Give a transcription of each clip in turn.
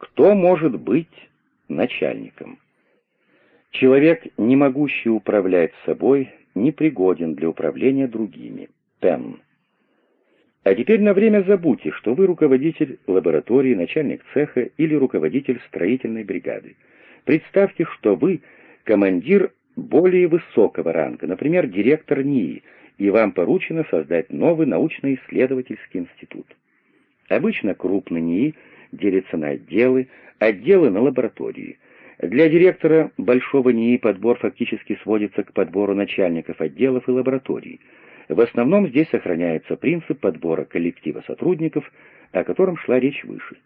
Кто может быть начальником? Человек, не могущий управлять собой, непригоден для управления другими. Пен. А теперь на время забудьте, что вы руководитель лаборатории, начальник цеха или руководитель строительной бригады. Представьте, что вы командир более высокого ранга, например, директор НИИ, и вам поручено создать новый научно-исследовательский институт. Обычно крупный НИИ делится на отделы, отделы на лаборатории. Для директора большого НИИ подбор фактически сводится к подбору начальников отделов и лабораторий. В основном здесь сохраняется принцип подбора коллектива сотрудников, о котором шла речь выше.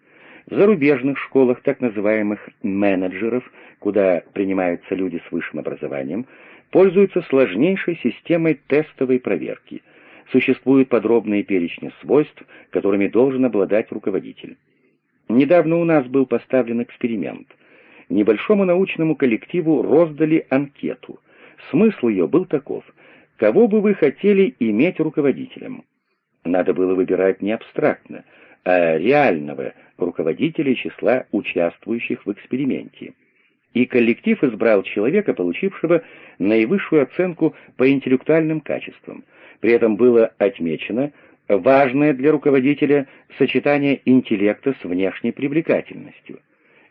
В зарубежных школах так называемых менеджеров, куда принимаются люди с высшим образованием, пользуются сложнейшей системой тестовой проверки. Существуют подробные перечни свойств, которыми должен обладать руководитель. Недавно у нас был поставлен эксперимент. Небольшому научному коллективу роздали анкету. Смысл ее был таков. Кого бы вы хотели иметь руководителем? Надо было выбирать не абстрактно, а реального руководителя числа участвующих в эксперименте. И коллектив избрал человека, получившего наивысшую оценку по интеллектуальным качествам. При этом было отмечено важное для руководителя сочетание интеллекта с внешней привлекательностью.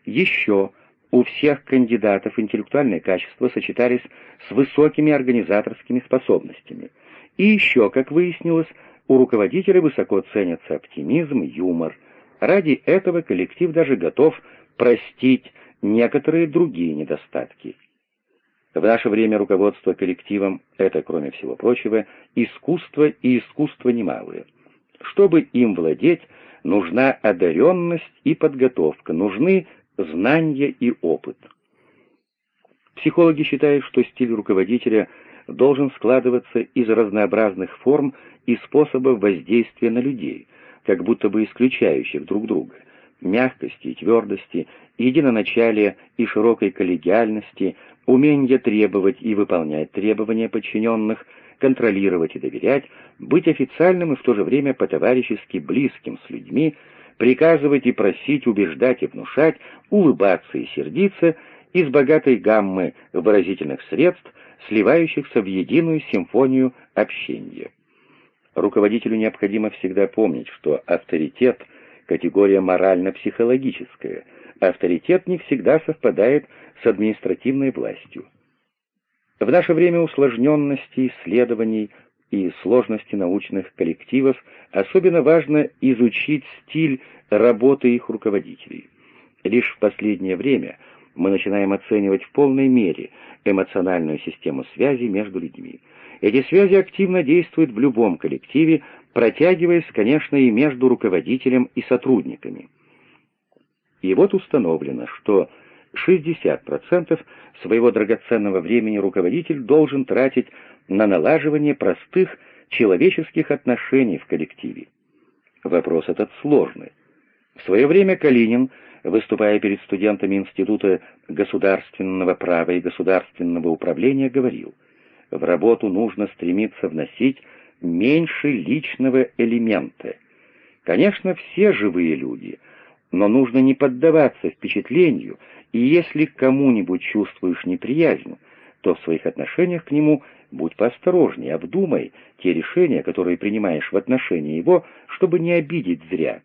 Еще у всех кандидатов интеллектуальные качества сочетались с высокими организаторскими способностями. И еще, как выяснилось, у руководителя высоко ценятся оптимизм, юмор. Ради этого коллектив даже готов простить некоторые другие недостатки. В наше время руководство коллективом — это, кроме всего прочего, искусство и искусство немалое. Чтобы им владеть, нужна одаренность и подготовка, нужны знания и опыт. Психологи считают, что стиль руководителя должен складываться из разнообразных форм и способов воздействия на людей, как будто бы исключающих друг друга, мягкости и твердости, единоначалия и широкой коллегиальности, умение требовать и выполнять требования подчиненных, контролировать и доверять, быть официальным и в то же время по-товарищески близким с людьми, приказывать и просить, убеждать и внушать, улыбаться и сердиться из богатой гаммы выразительных средств, сливающихся в единую симфонию общения. Руководителю необходимо всегда помнить, что авторитет — категория морально-психологическая, авторитет не всегда совпадает с административной властью. В наше время усложненности исследований и сложности научных коллективов особенно важно изучить стиль работы их руководителей. Лишь в последнее время мы начинаем оценивать в полной мере эмоциональную систему связи между людьми. Эти связи активно действуют в любом коллективе, протягиваясь, конечно, и между руководителем и сотрудниками. И вот установлено, что 60% своего драгоценного времени руководитель должен тратить на налаживание простых человеческих отношений в коллективе. Вопрос этот сложный. В свое время Калинин, выступая перед студентами Института государственного права и государственного управления, говорил, в работу нужно стремиться вносить меньше личного элемента. Конечно, все живые люди, но нужно не поддаваться впечатлению, и если к кому-нибудь чувствуешь неприязнь, то в своих отношениях к нему будь поосторожнее, обдумай те решения, которые принимаешь в отношении его, чтобы не обидеть зря.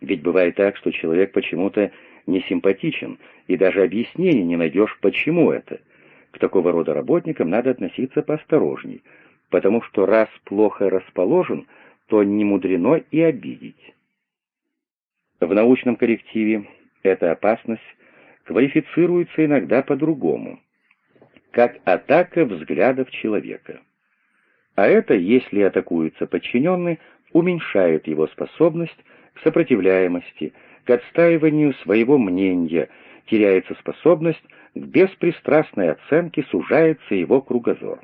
Ведь бывает так, что человек почему-то не симпатичен, и даже объяснений не найдешь, почему это. К такого рода работникам надо относиться поосторожней, потому что раз плохо расположен, то не мудрено и обидеть. В научном коллективе эта опасность квалифицируется иногда по-другому, как атака взглядов человека. А это, если атакуется подчиненный, уменьшает его способность к сопротивляемости, к отстаиванию своего мнения, теряется способность к беспристрастной оценке, сужается его кругозор.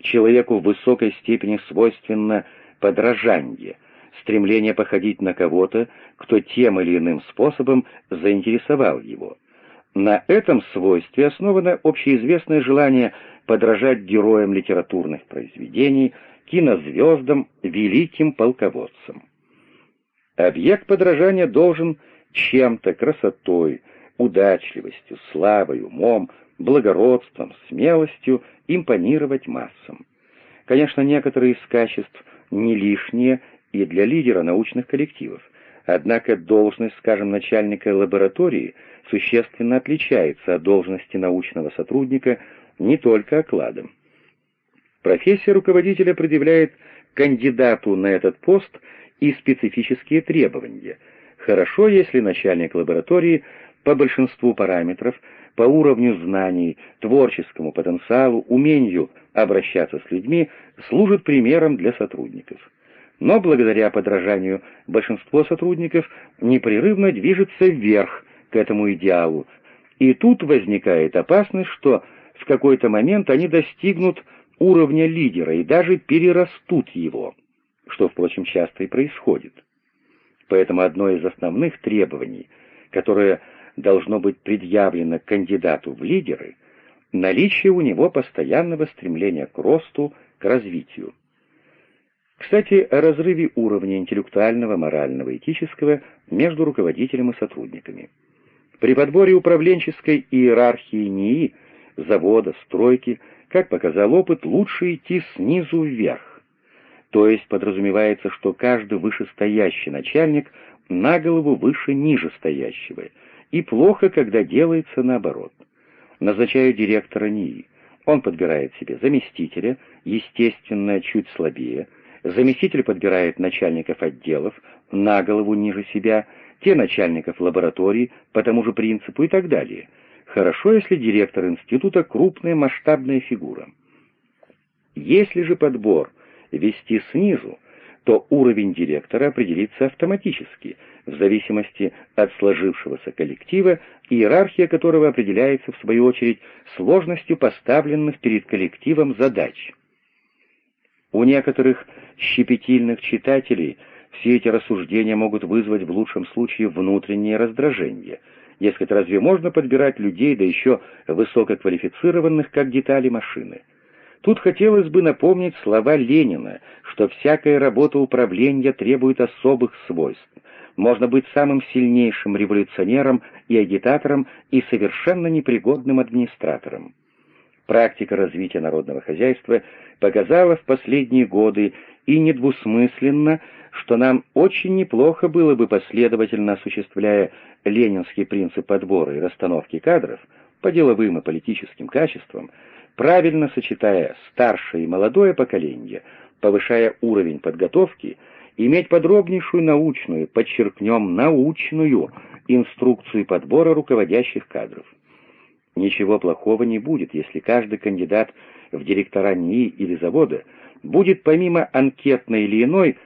Человеку в высокой степени свойственно подражание, стремление походить на кого-то, кто тем или иным способом заинтересовал его. На этом свойстве основано общеизвестное желание подражать героям литературных произведений, кинозвездам, великим полководцам. Объект подражания должен чем-то, красотой, удачливостью, славой, умом, благородством, смелостью импонировать массам. Конечно, некоторые из качеств не лишние и для лидера научных коллективов, однако должность, скажем, начальника лаборатории существенно отличается от должности научного сотрудника не только окладом. Профессия руководителя предъявляет кандидату на этот пост и специфические требования. Хорошо, если начальник лаборатории по большинству параметров, по уровню знаний, творческому потенциалу, умению обращаться с людьми, служит примером для сотрудников. Но благодаря подражанию большинство сотрудников непрерывно движется вверх к этому идеалу, и тут возникает опасность, что в какой-то момент они достигнут уровня лидера и даже перерастут его, что, впрочем, часто и происходит. Поэтому одно из основных требований, которое должно быть предъявлено кандидату в лидеры, наличие у него постоянного стремления к росту, к развитию. Кстати, о разрыве уровня интеллектуального, морального, этического между руководителем и сотрудниками. При подборе управленческой иерархии НИИ, завода, стройки, как показал опыт, лучше идти снизу вверх. То есть подразумевается, что каждый вышестоящий начальник на голову выше нижестоящего, и плохо, когда делается наоборот. Назначаю директора НИИ. Он подбирает себе заместителя, естественно, чуть слабее, заместитель подбирает начальников отделов, на голову ниже себя, те начальников лабораторий по тому же принципу и так далее. Хорошо, если директор института крупная масштабная фигура. Если же подбор вести снизу, то уровень директора определится автоматически, в зависимости от сложившегося коллектива, иерархия которого определяется, в свою очередь, сложностью поставленных перед коллективом задач. У некоторых щепетильных читателей все эти рассуждения могут вызвать в лучшем случае внутреннее раздражение. Дескать, разве можно подбирать людей, да еще высококвалифицированных, как детали машины? Тут хотелось бы напомнить слова Ленина, что всякая работа управления требует особых свойств. Можно быть самым сильнейшим революционером и агитатором и совершенно непригодным администратором. Практика развития народного хозяйства показала в последние годы и недвусмысленно, что нам очень неплохо было бы последовательно осуществляя ленинский принцип подбора и расстановки кадров по деловым и политическим качествам, правильно сочетая старшее и молодое поколение, повышая уровень подготовки, иметь подробнейшую научную, подчеркнем, научную инструкцию подбора руководящих кадров. Ничего плохого не будет, если каждый кандидат в директора НИИ или завода будет помимо анкетной или иной,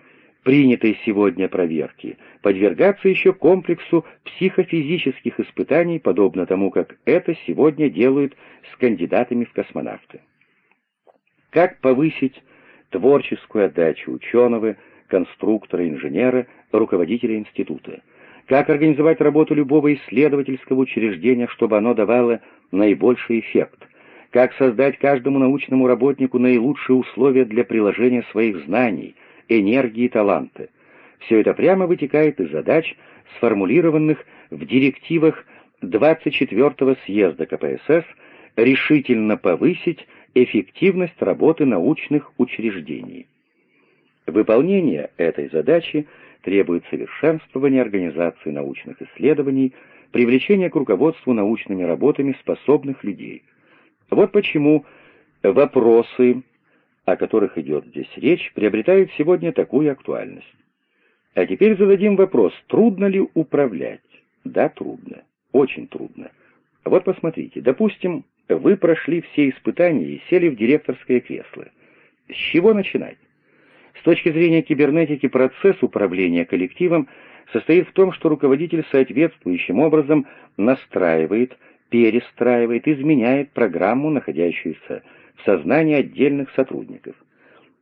принятой сегодня проверки, подвергаться еще комплексу психофизических испытаний, подобно тому, как это сегодня делают с кандидатами в космонавты. Как повысить творческую отдачу ученого, конструктора, инженера, руководителя института? Как организовать работу любого исследовательского учреждения, чтобы оно давало наибольший эффект? Как создать каждому научному работнику наилучшие условия для приложения своих знаний, энергии и таланта? Все это прямо вытекает из задач, сформулированных в директивах 24-го съезда КПСС решительно повысить эффективность работы научных учреждений. Выполнение этой задачи требует совершенствования организации научных исследований, привлечения к руководству научными работами способных людей. Вот почему вопросы, о которых идет здесь речь, приобретают сегодня такую актуальность. А теперь зададим вопрос, трудно ли управлять? Да, трудно. Очень трудно. Вот посмотрите, допустим, вы прошли все испытания и сели в директорское кресло. С чего начинать? С точки зрения кибернетики процесс управления коллективом состоит в том, что руководитель соответствующим образом настраивает, перестраивает, изменяет программу, находящуюся в сознании отдельных сотрудников.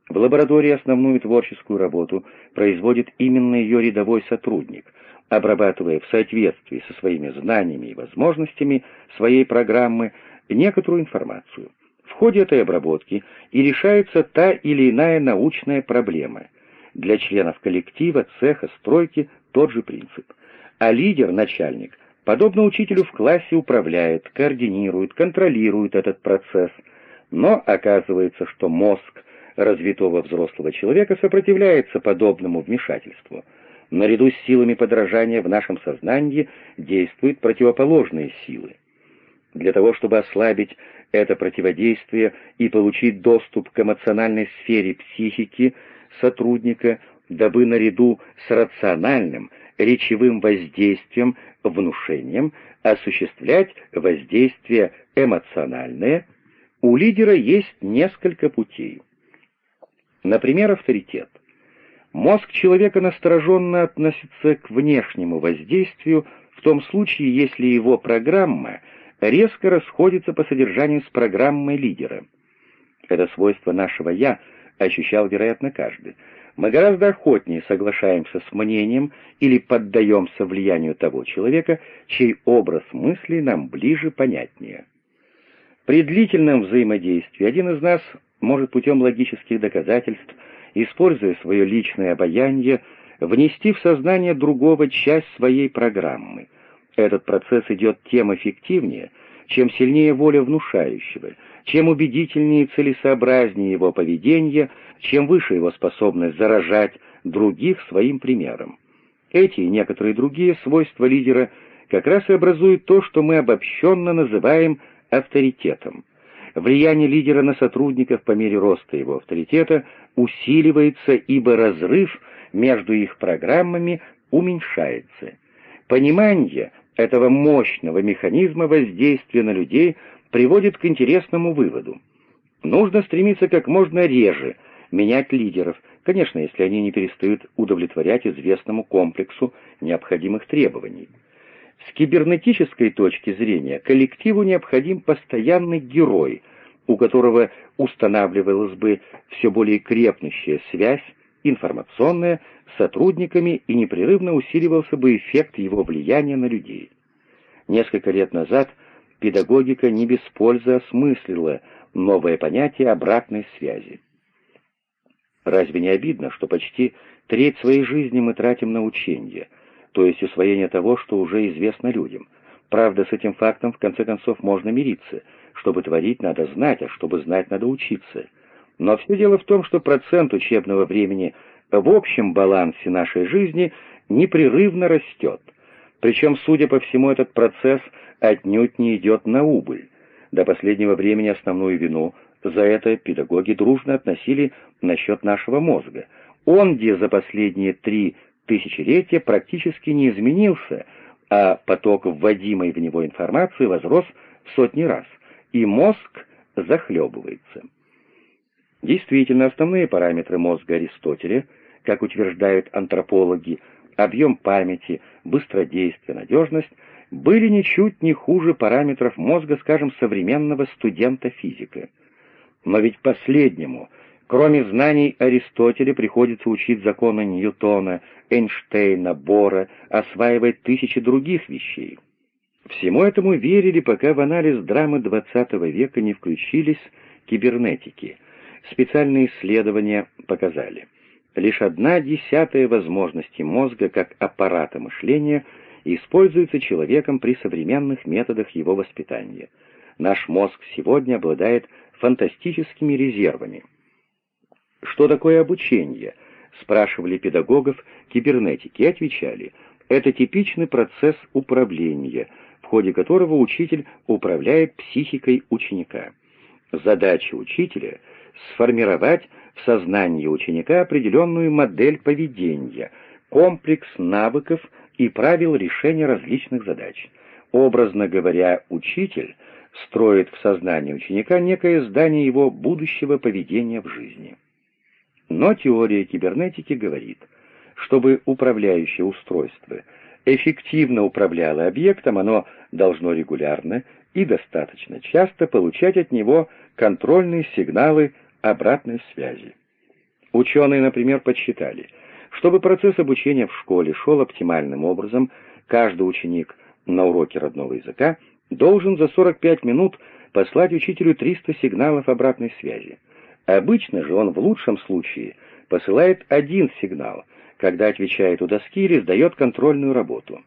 В лаборатории основную творческую работу производит именно ее рядовой сотрудник, обрабатывая в соответствии со своими знаниями и возможностями своей программы некоторую информацию. Ходе этой обработки и решается та или иная научная проблема. Для членов коллектива, цеха, стройки тот же принцип. а лидер, начальник, подобно учителю в классе управляет, координирует, контролирует этот процесс. Но оказывается, что мозг развитого взрослого человека сопротивляется подобному вмешательству. Наряду с силами подражания в нашем сознании действуют противоположные силы. Для того, чтобы ослабить это противодействие и получить доступ к эмоциональной сфере психики сотрудника, дабы наряду с рациональным, речевым воздействием, внушением, осуществлять воздействие эмоциональное, у лидера есть несколько путей. Например, авторитет. Мозг человека настороженно относится к внешнему воздействию в том случае, если его программа резко расходится по содержанию с программой лидера. Это свойство нашего «я» ощущал, вероятно, каждый. Мы гораздо охотнее соглашаемся с мнением или поддаемся влиянию того человека, чей образ мысли нам ближе, понятнее. При длительном взаимодействии один из нас может путем логических доказательств, используя свое личное обаяние, внести в сознание другого часть своей программы. Этот процесс идет тем эффективнее, чем сильнее воля внушающего, чем убедительнее и целесообразнее его поведение, чем выше его способность заражать других своим примером. Эти и некоторые другие свойства лидера как раз и образуют то, что мы обобщенно называем авторитетом. Влияние лидера на сотрудников по мере роста его авторитета усиливается, ибо разрыв между их программами уменьшается. Понимание этого мощного механизма воздействия на людей приводит к интересному выводу. Нужно стремиться как можно реже менять лидеров, конечно, если они не перестают удовлетворять известному комплексу необходимых требований. С кибернетической точки зрения коллективу необходим постоянный герой, у которого устанавливалась бы все более крепнущая связь, информационная, сотрудниками и непрерывно усиливался бы эффект его влияния на людей. Несколько лет назад педагогика не без пользы осмыслила новое понятие обратной связи. Разве не обидно, что почти треть своей жизни мы тратим на учение – то есть усвоение того, что уже известно людям. Правда, с этим фактом в конце концов можно мириться. Чтобы творить, надо знать, а чтобы знать, надо учиться. Но все дело в том, что процент учебного времени в общем балансе нашей жизни непрерывно растет. Причем, судя по всему, этот процесс отнюдь не идет на убыль. До последнего времени основную вину за это педагоги дружно относили насчет нашего мозга. Он, где за последние три тысячелетия практически не изменился, а поток вводимой в него информации возрос в сотни раз, и мозг захлебывается. Действительно, основные параметры мозга Аристотеля, как утверждают антропологи, объем памяти, быстродействие, надежность, были ничуть не хуже параметров мозга, скажем, современного студента-физика. Но ведь последнему – Кроме знаний Аристотеля приходится учить законы Ньютона, Эйнштейна, Бора, осваивать тысячи других вещей. Всему этому верили, пока в анализ драмы XX века не включились кибернетики. Специальные исследования показали, лишь одна десятая возможности мозга как аппарата мышления используется человеком при современных методах его воспитания. Наш мозг сегодня обладает фантастическими резервами – что такое обучение? Спрашивали педагогов кибернетики отвечали, это типичный процесс управления, в ходе которого учитель управляет психикой ученика. Задача учителя — сформировать в сознании ученика определенную модель поведения, комплекс навыков и правил решения различных задач. Образно говоря, учитель строит в сознании ученика некое здание его будущего поведения в жизни. Но теория кибернетики говорит, чтобы управляющее устройство эффективно управляло объектом, оно должно регулярно и достаточно часто получать от него контрольные сигналы обратной связи. Ученые, например, подсчитали, чтобы процесс обучения в школе шел оптимальным образом, каждый ученик на уроке родного языка должен за 45 минут послать учителю 300 сигналов обратной связи. Обычно же он в лучшем случае посылает один сигнал, когда отвечает у доски или сдает контрольную работу.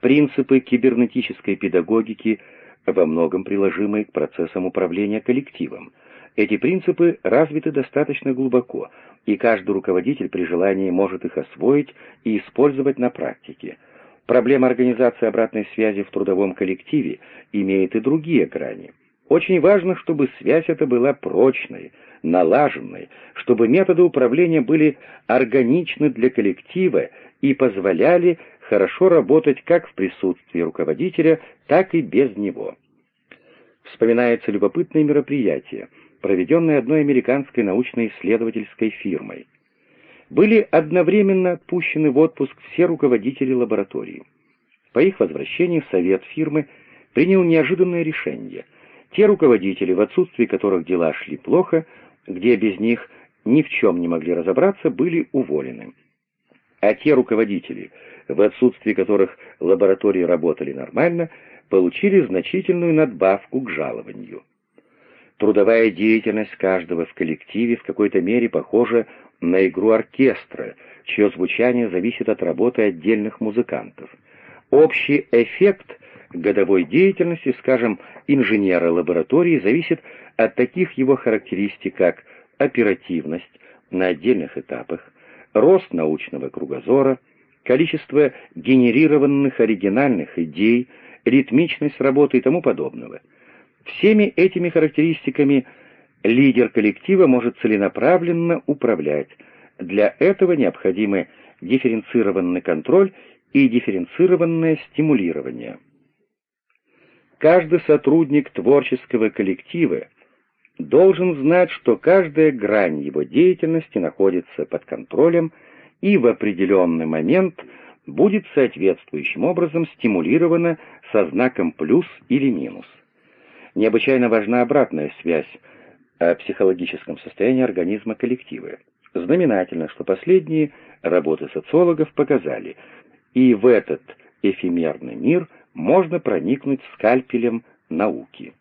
принципы кибернетической педагогики во многом приложимы к процессам управления коллективом. Эти принципы развиты достаточно глубоко, и каждый руководитель при желании может их освоить и использовать на практике. Проблема организации обратной связи в трудовом коллективе имеет и другие грани. Очень важно, чтобы связь эта была прочной, налаженной, чтобы методы управления были органичны для коллектива и позволяли хорошо работать как в присутствии руководителя, так и без него. Вспоминается любопытное мероприятие, проведенное одной американской научно-исследовательской фирмой. Были одновременно отпущены в отпуск все руководители лаборатории. По их возвращении совет фирмы принял неожиданное решение. Те руководители, в отсутствии которых дела шли плохо, где без них ни в чем не могли разобраться, были уволены. А те руководители, в отсутствии которых лаборатории работали нормально, получили значительную надбавку к жалованию. Трудовая деятельность каждого в коллективе в какой-то мере похожа на игру оркестра, чье звучание зависит от работы отдельных музыкантов. Общий эффект годовой деятельности, скажем, инженера лаборатории зависит от таких его характеристик, как оперативность на отдельных этапах, рост научного кругозора, количество генерированных оригинальных идей, ритмичность работы и тому подобного. Всеми этими характеристиками лидер коллектива может целенаправленно управлять. Для этого необходимы дифференцированный контроль и дифференцированное стимулирование. Каждый сотрудник творческого коллектива должен знать, что каждая грань его деятельности находится под контролем и в определенный момент будет соответствующим образом стимулирована со знаком плюс или минус. Необычайно важна обратная связь о психологическом состоянии организма коллектива. Знаменательно, что последние работы социологов показали, и в этот эфемерный мир можно проникнуть скальпелем науки.